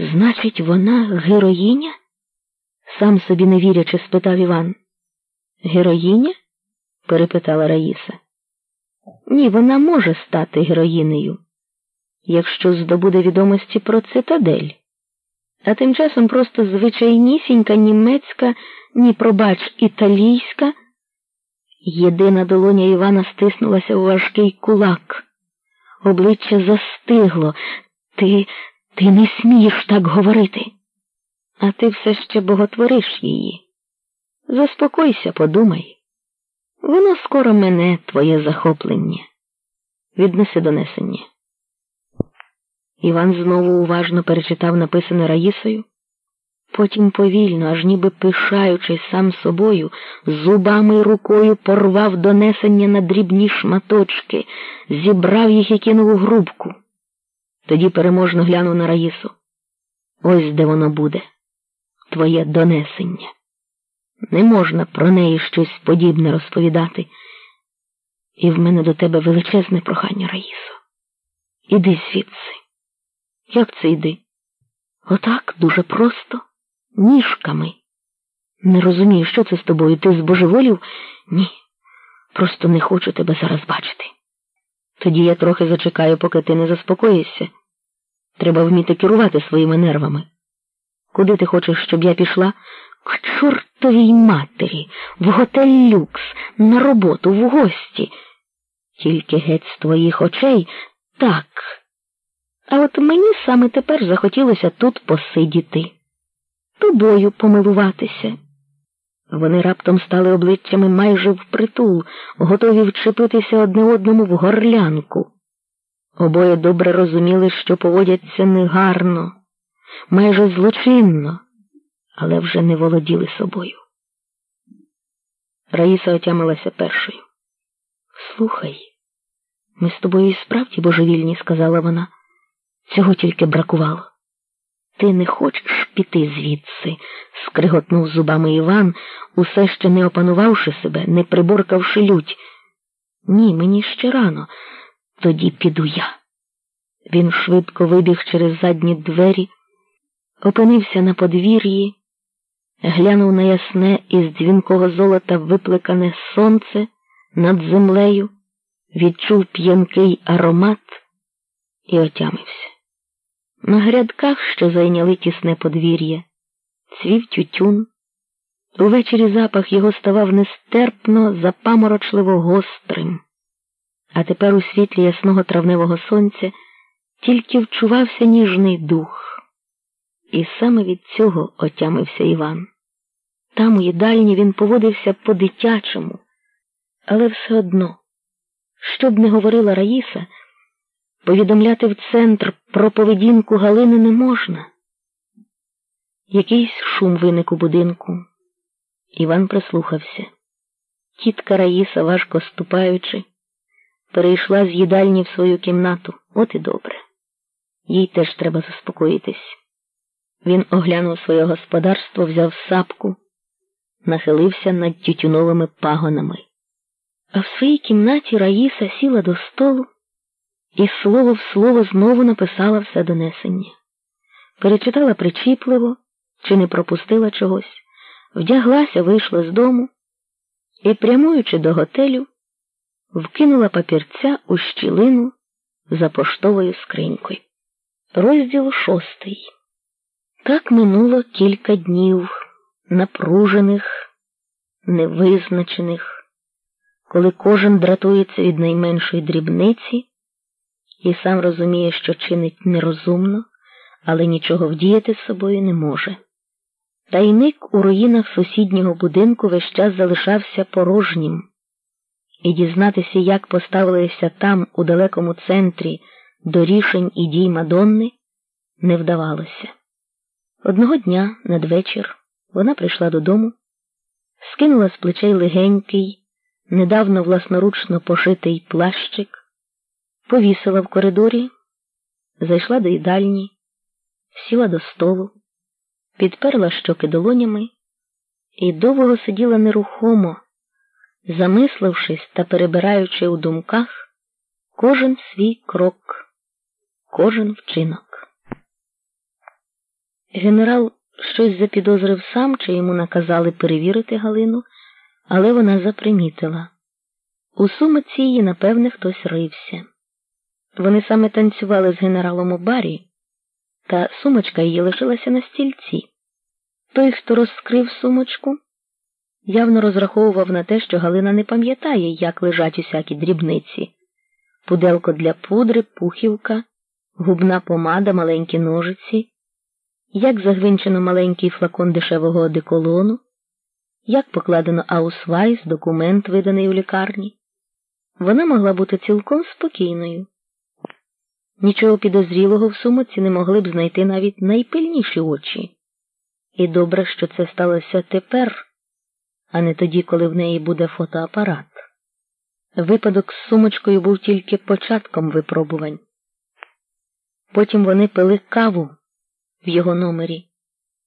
Значить, вона героїня? сам собі не вірячи, спитав Іван. Героїня? перепитала Раїса. Ні, вона може стати героїнею, якщо здобуде відомості про цитадель. А тим часом просто звичайнісінька німецька, ні, пробач, італійська. Єдина долоня Івана стиснулася у важкий кулак. Обличчя застигло. Ти, ти не смієш так говорити. А ти все ще боготвориш її. Заспокойся, подумай. Воно скоро мене твоє захоплення. Віднеси донесення. Іван знову уважно перечитав написане Раїсою, потім повільно, аж ніби пишаючись сам собою, зубами й рукою порвав донесення на дрібні шматочки, зібрав їх і кинув у грубку. Тоді переможно глянув на Раїсу. Ось де воно буде, твоє донесення. Не можна про неї щось подібне розповідати. І в мене до тебе величезне прохання, Раїсо. Іди звідси. Як це йди? Отак дуже просто, ніжками. Не розумію, що це з тобою. Ти збожеволів? Ні. Просто не хочу тебе зараз бачити. Тоді я трохи зачекаю, поки ти не заспокоїшся. Треба вміти керувати своїми нервами. Куди ти хочеш, щоб я пішла? К чортовій матері, в готель люкс, на роботу, в гості. Тільки геть з твоїх очей так. А от мені саме тепер захотілося тут посидіти, тобою помилуватися. Вони раптом стали обличчями майже впритул, готові вчепитися одне одному в горлянку. Обоє добре розуміли, що поводяться негарно, майже злочинно, але вже не володіли собою. Раїса отямилася першою. Слухай, ми з тобою і справді божевільні, сказала вона. Цього тільки бракувало. Ти не хочеш піти звідси, скриготнув зубами Іван, усе ще не опанувавши себе, не приборкавши лють. Ні, мені ще рано. Тоді піду я. Він швидко вибіг через задні двері, опинився на подвір'ї, глянув на ясне із дзвінкого золота виплекане сонце над землею, відчув п'янкий аромат і отямився. На грядках, що зайняли тісне подвір'я, цвів тютюн. Увечері запах його ставав нестерпно, запаморочливо гострим, а тепер у світлі ясного травневого сонця тільки вчувався ніжний дух. І саме від цього отямився Іван. Там, у їдальні, він поводився по-дитячому, але все одно, що б не говорила Раїса, повідомляти в центр про поведінку Галини не можна. Якийсь шум виник у будинку. Іван прислухався. Тітка Раїса, важко ступаючи, перейшла з їдальні в свою кімнату. От і добре. Їй теж треба заспокоїтись. Він оглянув своє господарство, взяв сапку, нахилився над тютюновими пагонами. А в своїй кімнаті Раїса сіла до столу і слово в слово знову написала все донесення. Перечитала причіпливо, чи не пропустила чогось, вдяглася, вийшла з дому і, прямуючи до готелю, вкинула папірця у щілину за поштовою скринькою. Розділ шостий. Так минуло кілька днів, напружених, невизначених, коли кожен дратується від найменшої дрібниці і сам розуміє, що чинить нерозумно, але нічого вдіяти з собою не може. Тайник у руїнах сусіднього будинку весь час залишався порожнім, і дізнатися, як поставилися там, у далекому центрі, до рішень і дій Мадонни, не вдавалося. Одного дня надвечір вона прийшла додому, скинула з плечей легенький, недавно власноручно пошитий плащик, повісила в коридорі, зайшла до їдальні, сіла до столу, підперла щоки долонями і довго сиділа нерухомо, замислившись та перебираючи у думках кожен свій крок, кожен вчинок. Генерал щось запідозрив сам, чи йому наказали перевірити Галину, але вона запримітила. У сумиці її, напевне, хтось рився. Вони саме танцювали з генералом у барі, та сумочка її лишилася на стільці. Той, хто розкрив сумочку, явно розраховував на те, що Галина не пам'ятає, як лежать усякі дрібниці пуделко для пудри, пухівка, губна помада, маленькі ножиці, як загвинчено маленький флакон дешевого одеколону, як покладено аусвайс, документ, виданий у лікарні. Вона могла бути цілком спокійною. Нічого підозрілого в сумоці не могли б знайти навіть найпильніші очі. І добре, що це сталося тепер, а не тоді, коли в неї буде фотоапарат. Випадок з сумочкою був тільки початком випробувань. Потім вони пили каву в його номері.